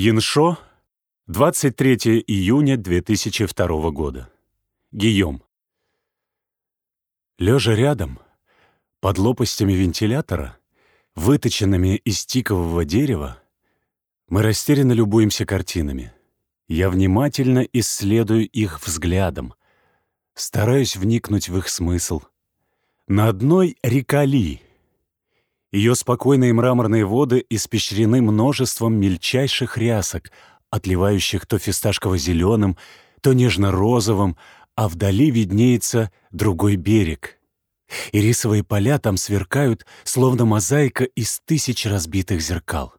Яншо, 23 июня 2002 года. Гийом. Лежа рядом, под лопастями вентилятора, выточенными из тикового дерева, мы растерянно любуемся картинами. Я внимательно исследую их взглядом, стараюсь вникнуть в их смысл. На одной — река Ли — ее спокойные мраморные воды испещрены множеством мельчайших рясок, отливающих то фисташково-зеленым, то нежно-розовым, а вдали виднеется другой берег. И рисовые поля там сверкают, словно мозаика из тысяч разбитых зеркал.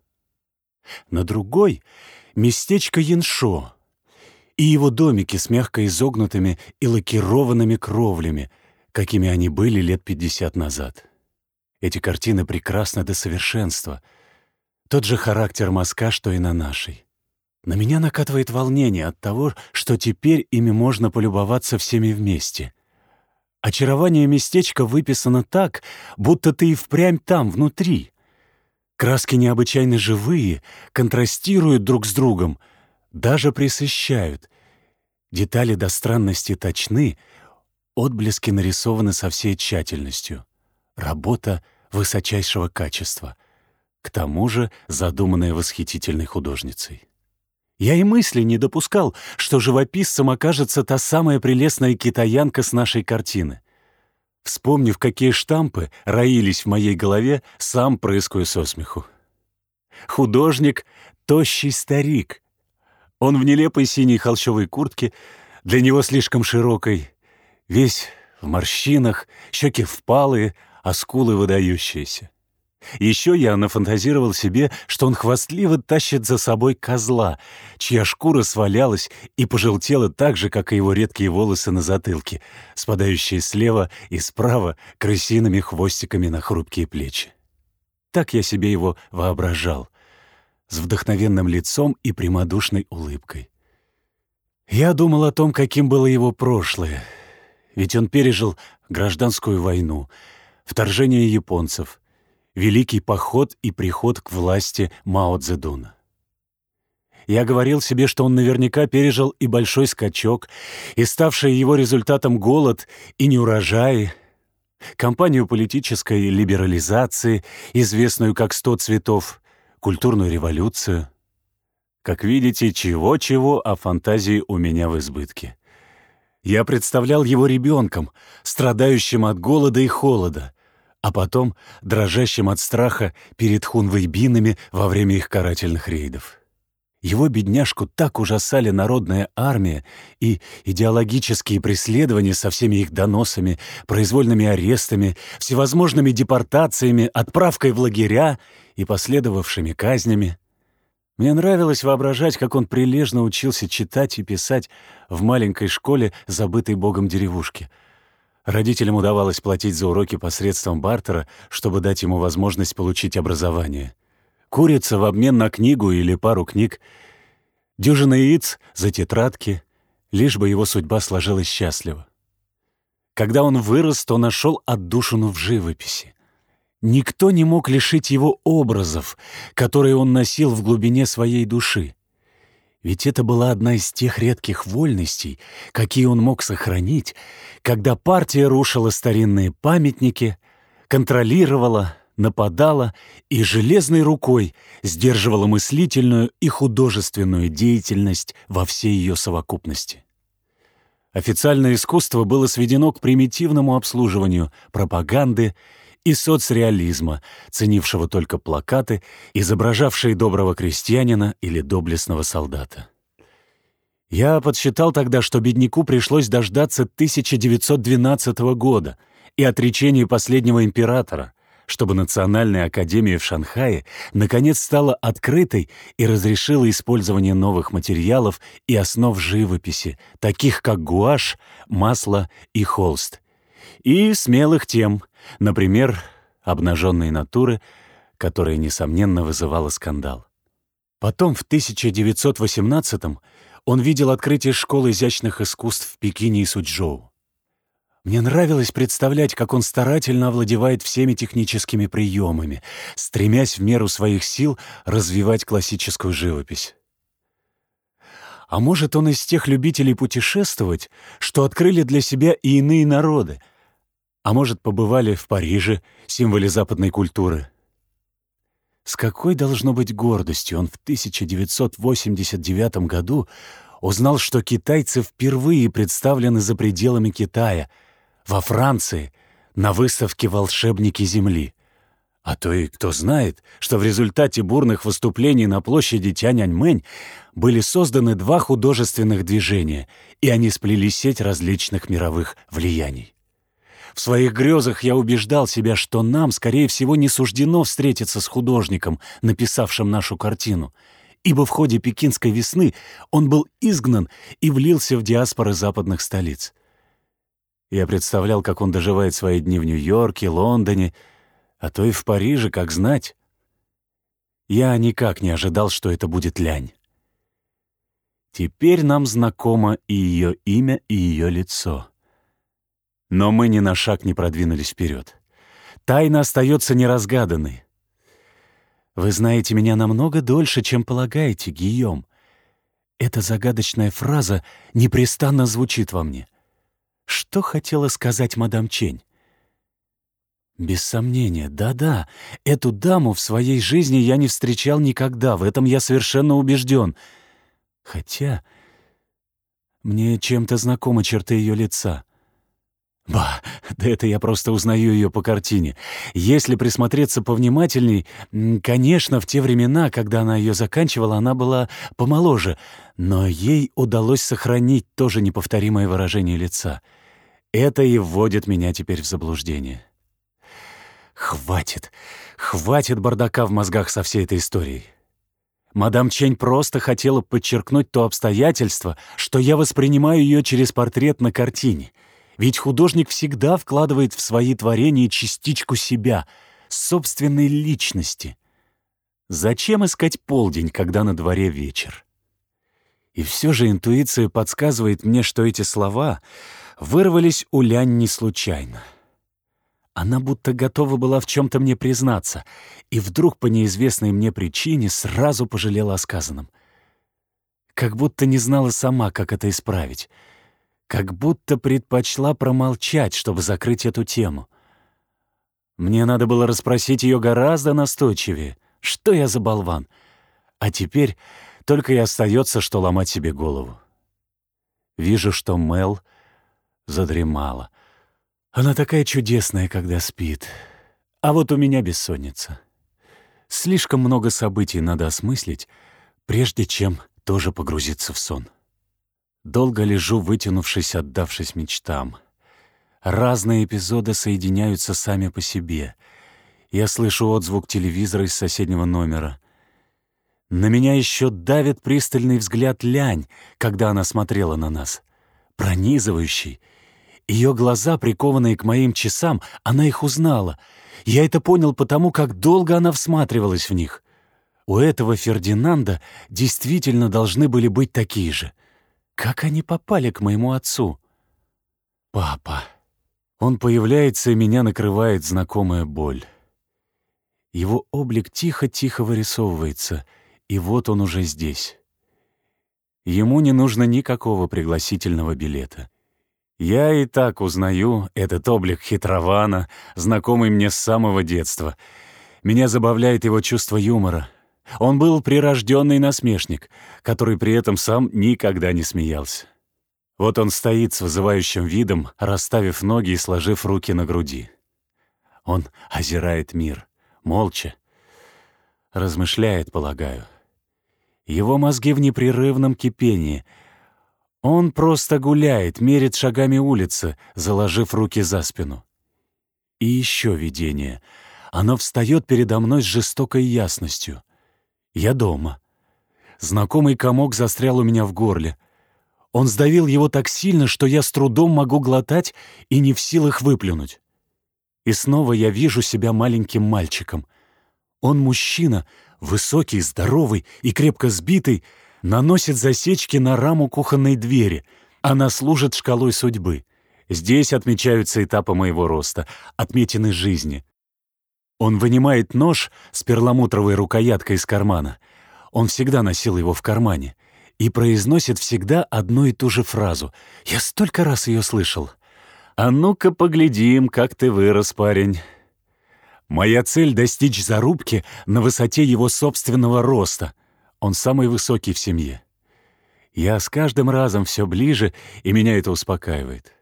На другой — местечко Яншо и его домики с мягко изогнутыми и лакированными кровлями, какими они были лет пятьдесят назад. Эти картины прекрасны до совершенства. Тот же характер мазка, что и на нашей. На меня накатывает волнение от того, что теперь ими можно полюбоваться всеми вместе. Очарование местечка выписано так, будто ты и впрямь там, внутри. Краски необычайно живые, контрастируют друг с другом, даже присыщают. Детали до странности точны, отблески нарисованы со всей тщательностью. Работа высочайшего качества, к тому же задуманная восхитительной художницей. Я и мысли не допускал, что живописцем окажется та самая прелестная китаянка с нашей картины. Вспомнив, какие штампы роились в моей голове, сам прыскаю со смеху. Художник — тощий старик. Он в нелепой синей холщовой куртке, для него слишком широкой, весь в морщинах, щеки впалые, а скулы выдающиеся. Еще я нафантазировал себе, что он хвастливо тащит за собой козла, чья шкура свалялась и пожелтела так же, как и его редкие волосы на затылке, спадающие слева и справа крысиными хвостиками на хрупкие плечи. Так я себе его воображал, с вдохновенным лицом и прямодушной улыбкой. Я думал о том, каким было его прошлое, ведь он пережил гражданскую войну — вторжение японцев, великий поход и приход к власти Мао Цзэдуна. Я говорил себе, что он наверняка пережил и большой скачок, и ставший его результатом голод и неурожаи, кампанию политической либерализации, известную как «Сто цветов», культурную революцию. Как видите, чего-чего, а фантазии у меня в избытке. Я представлял его ребенком, страдающим от голода и холода, а потом дрожащим от страха перед хунвейбинами во время их карательных рейдов. Его бедняжку так ужасали народная армия и идеологические преследования со всеми их доносами, произвольными арестами, всевозможными депортациями, отправкой в лагеря и последовавшими казнями. Мне нравилось воображать, как он прилежно учился читать и писать в маленькой школе, забытой богом деревушки — Родителям удавалось платить за уроки посредством бартера, чтобы дать ему возможность получить образование. Курица в обмен на книгу или пару книг, дюжина яиц за тетрадки, лишь бы его судьба сложилась счастливо. Когда он вырос, то нашел отдушину в живописи. Никто не мог лишить его образов, которые он носил в глубине своей души. Ведь это была одна из тех редких вольностей, какие он мог сохранить, когда партия рушила старинные памятники, контролировала, нападала и железной рукой сдерживала мыслительную и художественную деятельность во всей ее совокупности. Официальное искусство было сведено к примитивному обслуживанию пропаганды и соцреализма, ценившего только плакаты, изображавшие доброго крестьянина или доблестного солдата. Я подсчитал тогда, что бедняку пришлось дождаться 1912 года и отречения последнего императора, чтобы Национальная академия в Шанхае наконец стала открытой и разрешила использование новых материалов и основ живописи, таких как гуашь, масло и холст, и смелых тем, например, обнаженные натуры, которая, несомненно, вызывала скандал. Потом, в 1918-м, он видел открытие школы изящных искусств в Пекине и Суджоу. Мне нравилось представлять, как он старательно овладевает всеми техническими приемами, стремясь в меру своих сил развивать классическую живопись. А может, он из тех любителей путешествовать, что открыли для себя и иные народы? А может, побывали в Париже, символе западной культуры? С какой должно быть гордостью он в 1989 году узнал, что китайцы впервые представлены за пределами Китая, во Франции, на выставке «Волшебники Земли». А то и кто знает, что в результате бурных выступлений на площади Тяньаньмэнь были созданы два художественных движения, и они сплели сеть различных мировых влияний. В своих грезах я убеждал себя, что нам, скорее всего, не суждено встретиться с художником, написавшим нашу картину, ибо в ходе пекинской весны он был изгнан и влился в диаспоры западных столиц. Я представлял, как он доживает свои дни в Нью-Йорке, Лондоне, а то и в Париже, как знать. Я никак не ожидал, что это будет Лянь. Теперь нам знакомо и ее имя, и ее лицо. Но мы ни на шаг не продвинулись вперед. Тайна остается неразгаданной. Вы знаете меня намного дольше, чем полагаете, Гийом. Эта загадочная фраза непрестанно звучит во мне. Что хотела сказать мадам Чень? Без сомнения, да-да, эту даму в своей жизни я не встречал никогда, в этом я совершенно убежден. Хотя мне чем-то знакомы черты ее лица. Ба, да это я просто узнаю ее по картине. Если присмотреться повнимательней, конечно, в те времена, когда она ее заканчивала, она была помоложе, но ей удалось сохранить тоже неповторимое выражение лица. Это и вводит меня теперь в заблуждение. Хватит, хватит бардака в мозгах со всей этой историей. Мадам Чень просто хотела подчеркнуть то обстоятельство, что я воспринимаю ее через портрет на картине — ведь художник всегда вкладывает в свои творения частичку себя, собственной личности. Зачем искать полдень, когда на дворе вечер? И все же интуиция подсказывает мне, что эти слова вырвались у Лянь не случайно. Она будто готова была в чем-то мне признаться, и вдруг по неизвестной мне причине сразу пожалела о сказанном. Как будто не знала сама, как это исправить — как будто предпочла промолчать, чтобы закрыть эту тему. Мне надо было расспросить ее гораздо настойчивее. Что я за болван? А теперь только и остается, что ломать себе голову. Вижу, что Мел задремала. Она такая чудесная, когда спит. А вот у меня бессонница. Слишком много событий надо осмыслить, прежде чем тоже погрузиться в сон. Долго лежу, вытянувшись, отдавшись мечтам. Разные эпизоды соединяются сами по себе. Я слышу отзвук телевизора из соседнего номера. На меня еще давит пристальный взгляд Лянь, когда она смотрела на нас. Пронизывающий. Ее глаза, прикованные к моим часам, она их узнала. Я это понял потому, как долго она всматривалась в них. У этого Фердинанда действительно должны были быть такие же — как они попали к моему отцу? Папа. Он появляется, и меня накрывает знакомая боль. Его облик тихо-тихо вырисовывается, и вот он уже здесь. Ему не нужно никакого пригласительного билета. Я и так узнаю этот облик хитрована, знакомый мне с самого детства. Меня забавляет его чувство юмора — он был прирожденный насмешник, который при этом сам никогда не смеялся. Вот он стоит с вызывающим видом, расставив ноги и сложив руки на груди. Он озирает мир, молча. Размышляет, полагаю. Его мозги в непрерывном кипении. Он просто гуляет, мерит шагами улицы, заложив руки за спину. И еще видение. Оно встает передо мной с жестокой ясностью. Я дома. Знакомый комок застрял у меня в горле. Он сдавил его так сильно, что я с трудом могу глотать и не в силах выплюнуть. И снова я вижу себя маленьким мальчиком. Он мужчина, высокий, здоровый и крепко сбитый, наносит засечки на раму кухонной двери. Она служит шкалой судьбы. Здесь отмечаются этапы моего роста, отметины жизни. Он вынимает нож с перламутровой рукояткой из кармана. Он всегда носил его в кармане. и произносит всегда одну и ту же фразу. Я столько раз ее слышал. «А ну-ка поглядим, как ты вырос, парень». Моя цель — достичь зарубки на высоте его собственного роста. Он самый высокий в семье. Я с каждым разом все ближе, и меня это успокаивает.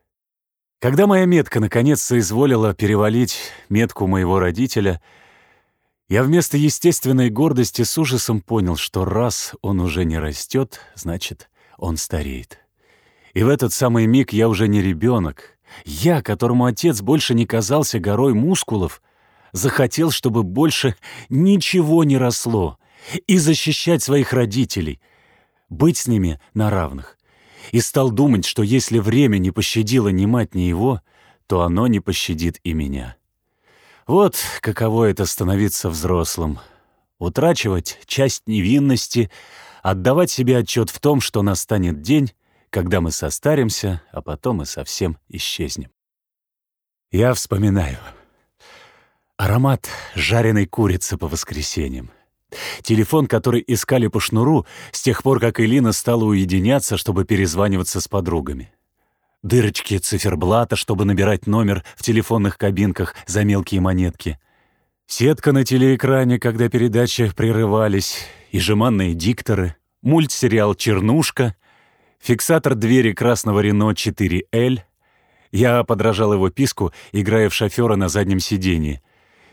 Когда моя метка наконец соизволила перевалить метку моего родителя, я вместо естественной гордости с ужасом понял, что раз он уже не растет, значит, он стареет. И в этот самый миг я уже не ребенок. Я, которому отец больше не казался горой мускулов, захотел, чтобы больше ничего не росло, и защищать своих родителей, быть с ними на равных. И стал думать, что если время не пощадило ни мать, ни его, то оно не пощадит и меня. Вот каково это становиться взрослым. Утрачивать часть невинности, отдавать себе отчет в том, что настанет день, когда мы состаримся, а потом и совсем исчезнем. Я вспоминаю — Аромат жареной курицы по воскресеньям. Телефон, который искали по шнуру с тех пор, как Элина стала уединяться, чтобы перезваниваться с подругами. Дырочки циферблата, чтобы набирать номер в телефонных кабинках за мелкие монетки. Сетка на телеэкране, когда передачи прерывались, и жеманные дикторы, мультсериал «Чернушка», фиксатор двери красного Рено 4L. Я подражал его писку, играя в шофера на заднем сиденье —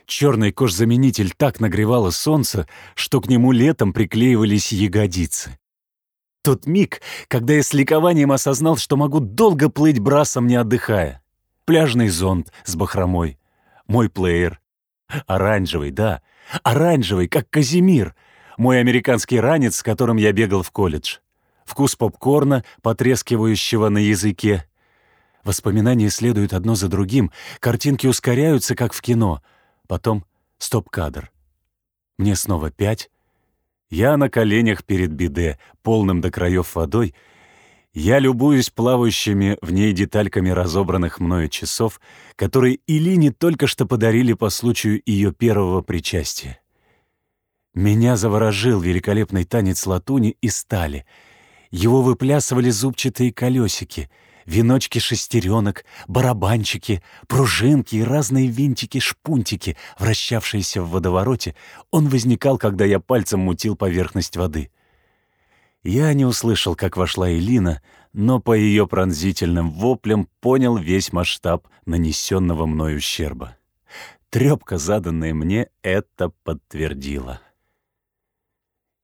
Черный кожзаменитель так нагревало солнце, что к нему летом приклеивались ягодицы. Тот миг, когда я с ликованием осознал, что могу долго плыть брасом, не отдыхая. Пляжный зонт с бахромой. Мой плеер. Оранжевый, да. Оранжевый, как Казимир. Мой американский ранец, с которым я бегал в колледж. Вкус попкорна, потрескивающего на языке. Воспоминания следуют одно за другим, картинки ускоряются, как в кино — Потом стоп-кадр. Мне снова пять. Я на коленях перед биде, полным до краев водой. Я любуюсь плавающими в ней детальками разобранных мною часов, которые Илине только что подарили по случаю ее первого причастия. Меня заворожил великолепный танец латуни и стали. Его выплясывали зубчатые колесики — веночки шестеренок, барабанчики, пружинки и разные винтики-шпунтики, вращавшиеся в водовороте, он возникал, когда я пальцем мутил поверхность воды. Я не услышал, как вошла Элина, но по ее пронзительным воплям понял весь масштаб нанесенного мной ущерба. Трепка, заданная мне, это подтвердила.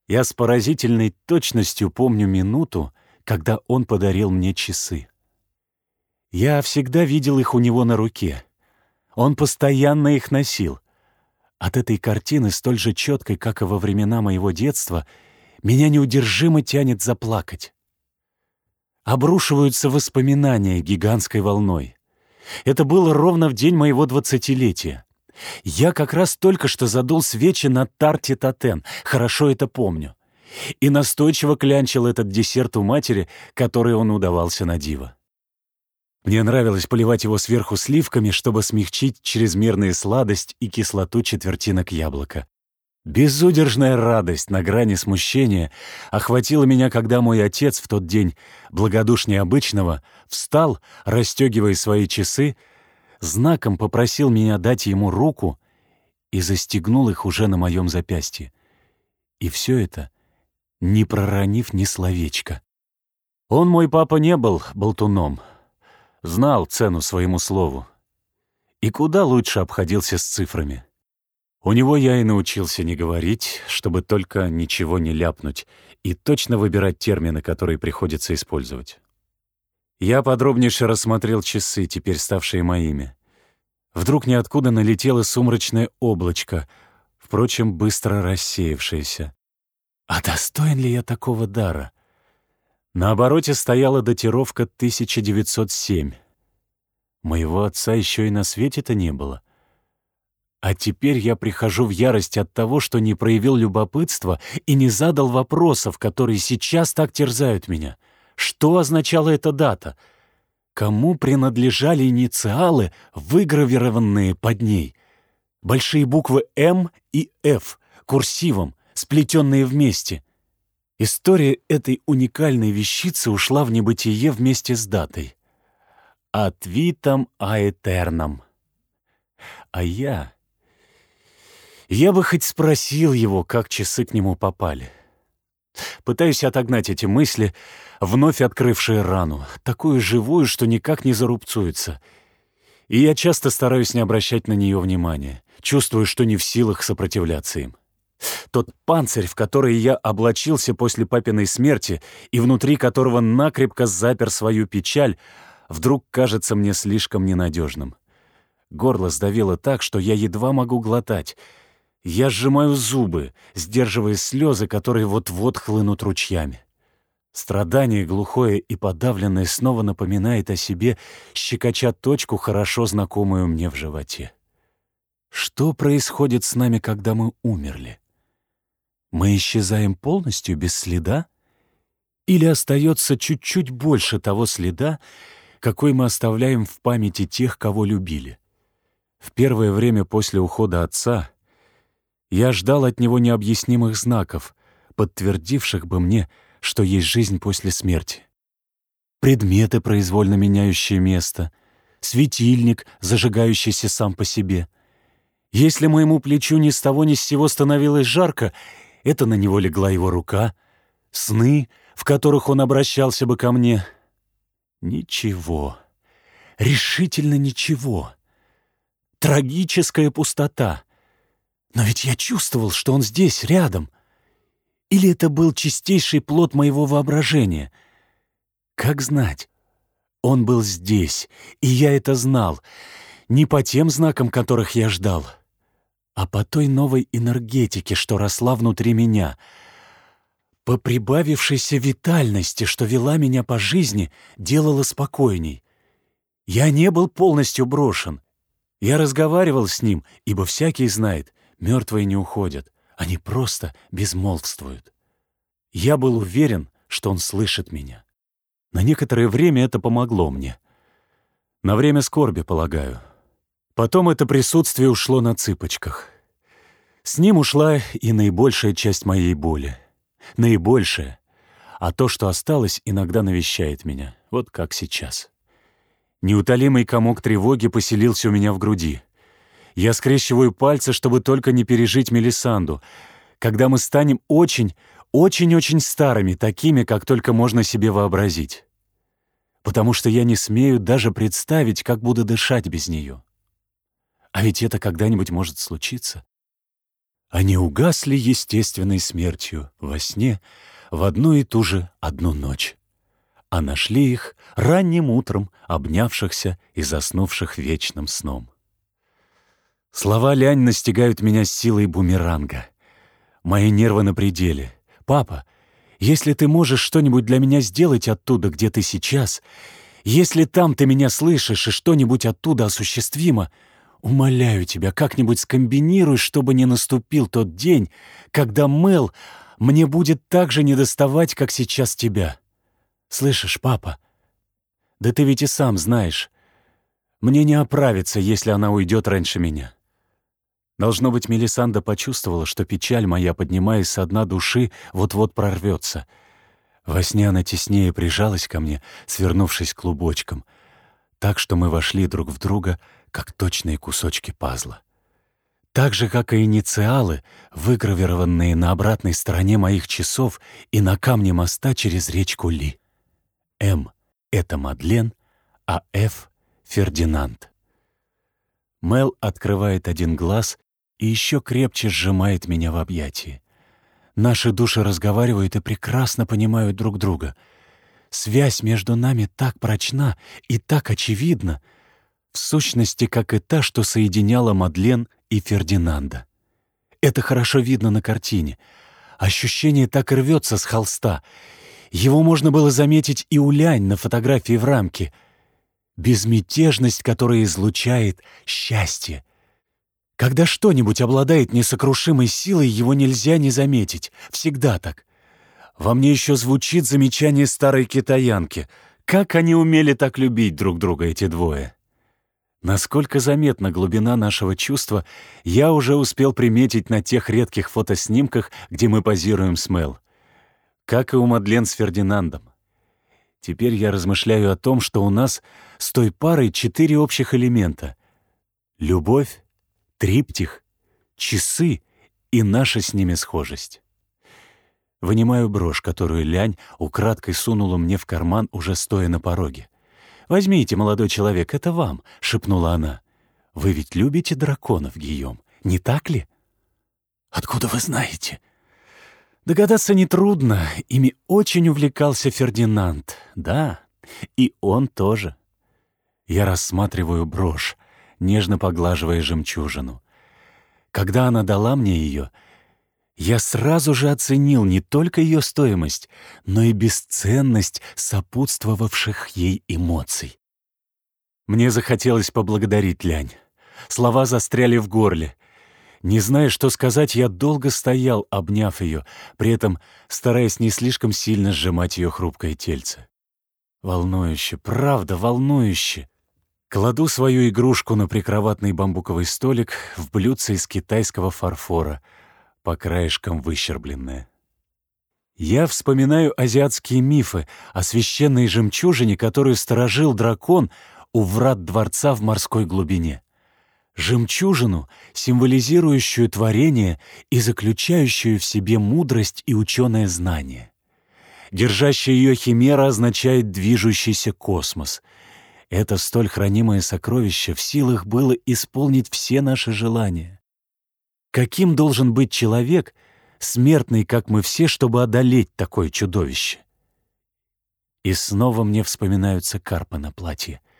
Я с поразительной точностью помню минуту, когда он подарил мне часы. Я всегда видел их у него на руке. Он постоянно их носил. От этой картины, столь же четкой, как и во времена моего детства, меня неудержимо тянет заплакать. Обрушиваются воспоминания гигантской волной. Это было ровно в день моего двадцатилетия. Я как раз только что задул свечи на тарте Татен, хорошо это помню. И настойчиво клянчил этот десерт у матери, который он удавался на диво. Мне нравилось поливать его сверху сливками, чтобы смягчить чрезмерную сладость и кислоту четвертинок яблока. Безудержная радость на грани смущения охватила меня, когда мой отец в тот день, благодушнее обычного, встал, расстегивая свои часы, знаком попросил меня дать ему руку и застегнул их уже на моем запястье. И все это, не проронив ни словечка. Он, мой папа, не был болтуном — знал цену своему слову. И куда лучше обходился с цифрами. У него я и научился не говорить, чтобы только ничего не ляпнуть, и точно выбирать термины, которые приходится использовать. Я подробнейше рассмотрел часы, теперь ставшие моими. Вдруг ниоткуда налетело сумрачное облачко, впрочем, быстро рассеявшееся. А достоин ли я такого дара? На обороте стояла датировка 1907. Моего отца еще и на свете-то не было. А теперь я прихожу в ярость от того, что не проявил любопытства и не задал вопросов, которые сейчас так терзают меня. Что означала эта дата? Кому принадлежали инициалы, выгравированные под ней? Большие буквы «М» и «Ф» курсивом, сплетенные вместе — История этой уникальной вещицы ушла в небытие вместе с датой. От витам аэтерном. А я... Я бы хоть спросил его, как часы к нему попали. Пытаюсь отогнать эти мысли, вновь открывшие рану, такую живую, что никак не зарубцуется. И я часто стараюсь не обращать на нее внимания, чувствую, что не в силах сопротивляться им. Тот панцирь, в который я облачился после папиной смерти и внутри которого накрепко запер свою печаль, вдруг кажется мне слишком ненадежным. Горло сдавило так, что я едва могу глотать — я сжимаю зубы, сдерживая слезы, которые вот-вот хлынут ручьями. Страдание глухое и подавленное снова напоминает о себе, щекоча точку, хорошо знакомую мне в животе. Что происходит с нами, когда мы умерли? Мы исчезаем полностью без следа? Или остается чуть-чуть больше того следа, какой мы оставляем в памяти тех, кого любили? В первое время после ухода отца я ждал от него необъяснимых знаков, подтвердивших бы мне, что есть жизнь после смерти. Предметы, произвольно меняющие место, светильник, зажигающийся сам по себе. Если моему плечу ни с того ни с сего становилось жарко, это на него легла его рука, сны, в которых он обращался бы ко мне. Ничего. Решительно ничего. Трагическая пустота — но ведь я чувствовал, что он здесь, рядом. Или это был чистейший плод моего воображения? Как знать? Он был здесь, и я это знал. Не по тем знакам, которых я ждал, а по той новой энергетике, что росла внутри меня, по прибавившейся витальности, что вела меня по жизни, делала спокойней. Я не был полностью брошен. Я разговаривал с ним, ибо всякий знает, Мертвые не уходят, они просто безмолвствуют. Я был уверен, что он слышит меня. На некоторое время это помогло мне. На время скорби, полагаю. Потом это присутствие ушло на цыпочках. С ним ушла и наибольшая часть моей боли. Наибольшая. А то, что осталось, иногда навещает меня. Вот как сейчас. Неутолимый комок тревоги поселился у меня в груди. Я скрещиваю пальцы, чтобы только не пережить Мелисанду. Когда мы станем очень, очень-очень старыми, такими, как только можно себе вообразить. Потому что я не смею даже представить, как буду дышать без нее. А ведь это когда-нибудь может случиться. Они угасли естественной смертью во сне в одну и ту же одну ночь. А нашли их ранним утром, обнявшихся и заснувших вечным сном. Слова Лянь настигают меня с силой бумеранга. Мои нервы на пределе. «Папа, если ты можешь что-нибудь для меня сделать оттуда, где ты сейчас, если там ты меня слышишь и что-нибудь оттуда осуществимо, умоляю тебя, как-нибудь скомбинируй, чтобы не наступил тот день, когда Мел мне будет так же недоставать, как сейчас тебя. Слышишь, папа? Да ты ведь и сам знаешь. Мне не оправиться, если она уйдет раньше меня. Должно быть, Мелисанда почувствовала, что печаль моя, поднимаясь со дна души, вот-вот прорвется. Во сне она теснее прижалась ко мне, свернувшись клубочком, так что мы вошли друг в друга, как точные кусочки пазла. Так же, как и инициалы, выгравированные на обратной стороне моих часов и на камне моста через речку Ли. М — это Мадлен, а Ф — Фердинанд. Мел открывает один глаз и еще крепче сжимает меня в объятии. Наши души разговаривают и прекрасно понимают друг друга. Связь между нами так прочна и так очевидна, в сущности, как и та, что соединяла Мадлен и Фердинанда. Это хорошо видно на картине. Ощущение так рвется с холста. Его можно было заметить и у Лянь на фотографии в рамке. Безмятежность, которая излучает счастье — когда что-нибудь обладает несокрушимой силой, его нельзя не заметить. Всегда так. Во мне еще звучит замечание старой китаянки. Как они умели так любить друг друга, эти двое? Насколько заметна глубина нашего чувства, я уже успел приметить на тех редких фотоснимках, где мы позируем с Мел. как и у Мадлен с Фердинандом. Теперь я размышляю о том, что у нас с той парой четыре общих элемента. Любовь, триптих, часы и наша с ними схожесть. Вынимаю брошь, которую Лянь украдкой сунула мне в карман, уже стоя на пороге. «Возьмите, молодой человек, это вам», — шепнула она. «Вы ведь любите драконов, Гийом, не так ли?» «Откуда вы знаете?» Догадаться нетрудно, ими очень увлекался Фердинанд. Да, и он тоже. Я рассматриваю брошь, нежно поглаживая жемчужину. Когда она дала мне ее, я сразу же оценил не только ее стоимость, но и бесценность сопутствовавших ей эмоций. Мне захотелось поблагодарить Лянь. Слова застряли в горле. Не зная, что сказать, я долго стоял, обняв ее, при этом стараясь не слишком сильно сжимать ее хрупкое тельце. Волнующе, правда, волнующе. Кладу свою игрушку на прикроватный бамбуковый столик в блюдце из китайского фарфора, по краешкам выщербленное. Я вспоминаю азиатские мифы о священной жемчужине, которую сторожил дракон у врат дворца в морской глубине жемчужину, символизирующую творение и заключающую в себе мудрость и ученое знание. Держащая ее химера означает «движущийся космос». Это столь хранимое сокровище в силах было исполнить все наши желания. Каким должен быть человек, смертный, как мы все, чтобы одолеть такое чудовище? И снова мне вспоминаются карпы на платье —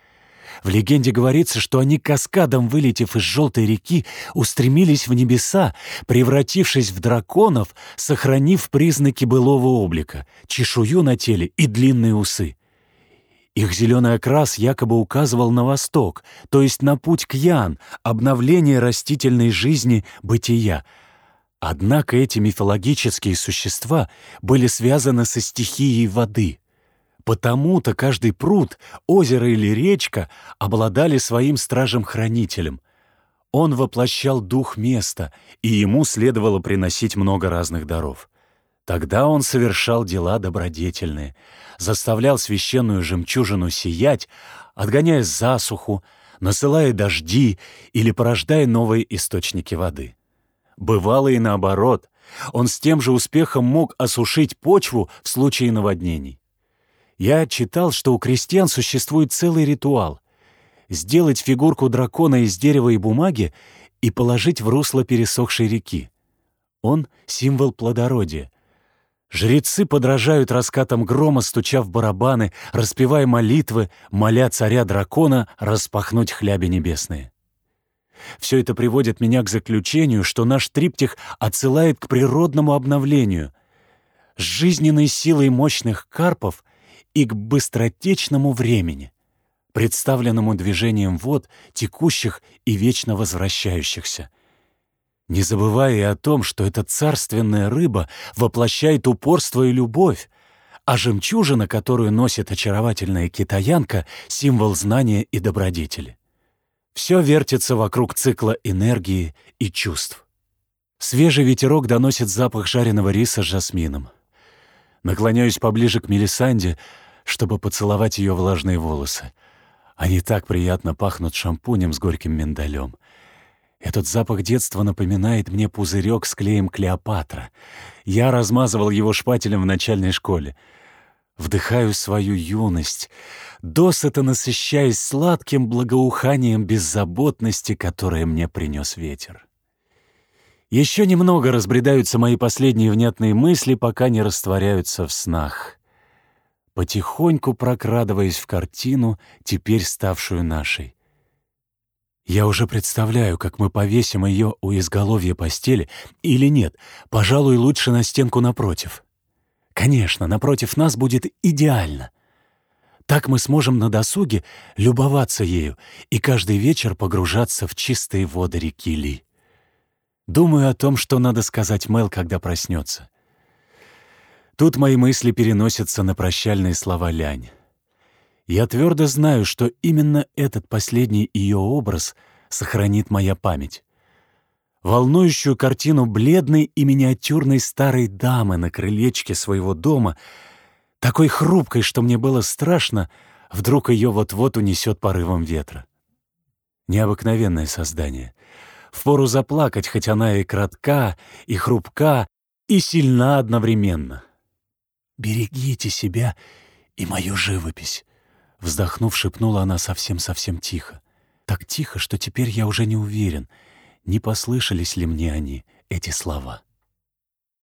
в легенде говорится, что они каскадом, вылетев из желтой реки, устремились в небеса, превратившись в драконов, сохранив признаки былого облика, чешую на теле и длинные усы. Их зеленый окрас якобы указывал на восток, то есть на путь к Ян, обновление растительной жизни, бытия. Однако эти мифологические существа были связаны со стихией воды — Потому-то каждый пруд, озеро или речка обладали своим стражем-хранителем. Он воплощал дух места, и ему следовало приносить много разных даров. Тогда он совершал дела добродетельные, заставлял священную жемчужину сиять, отгоняя засуху, насылая дожди или порождая новые источники воды. Бывало и наоборот, он с тем же успехом мог осушить почву в случае наводнений. Я читал, что у крестьян существует целый ритуал — сделать фигурку дракона из дерева и бумаги и положить в русло пересохшей реки. Он — символ плодородия. Жрецы подражают раскатам грома, стуча в барабаны, распевая молитвы, моля царя-дракона распахнуть хляби небесные. Все это приводит меня к заключению, что наш триптих отсылает к природному обновлению. С жизненной силой мощных карпов и к быстротечному времени, представленному движением вод, текущих и вечно возвращающихся. Не забывая и о том, что эта царственная рыба воплощает упорство и любовь, а жемчужина, которую носит очаровательная китаянка, — символ знания и добродетели. Все вертится вокруг цикла энергии и чувств. Свежий ветерок доносит запах жареного риса с жасмином. Наклоняюсь поближе к Мелисанде, чтобы поцеловать ее влажные волосы. Они так приятно пахнут шампунем с горьким миндалем. Этот запах детства напоминает мне пузырек с клеем Клеопатра. Я размазывал его шпателем в начальной школе. Вдыхаю свою юность, досыта насыщаясь сладким благоуханием беззаботности, которое мне принес ветер. Еще немного разбредаются мои последние внятные мысли, пока не растворяются в снах. Потихоньку прокрадываясь в картину, теперь ставшую нашей. Я уже представляю, как мы повесим ее у изголовья постели, или нет, пожалуй, лучше на стенку напротив. Конечно, напротив нас будет идеально. Так мы сможем на досуге любоваться ею и каждый вечер погружаться в чистые воды реки Ли. Думаю о том, что надо сказать Мел, когда проснется. Тут мои мысли переносятся на прощальные слова Лянь. Я твердо знаю, что именно этот последний ее образ сохранит моя память. волнующую картину бледной и миниатюрной старой дамы на крылечке своего дома, такой хрупкой, что мне было страшно, вдруг ее вот-вот унесет порывом ветра. Необыкновенное создание. Впору заплакать, хоть она и кратка, и хрупка, и сильна одновременно. «Берегите себя и мою живопись», — вздохнув, шепнула она совсем-совсем тихо. Так тихо, что теперь я уже не уверен, не послышались ли мне они, эти слова.